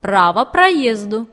право проезду.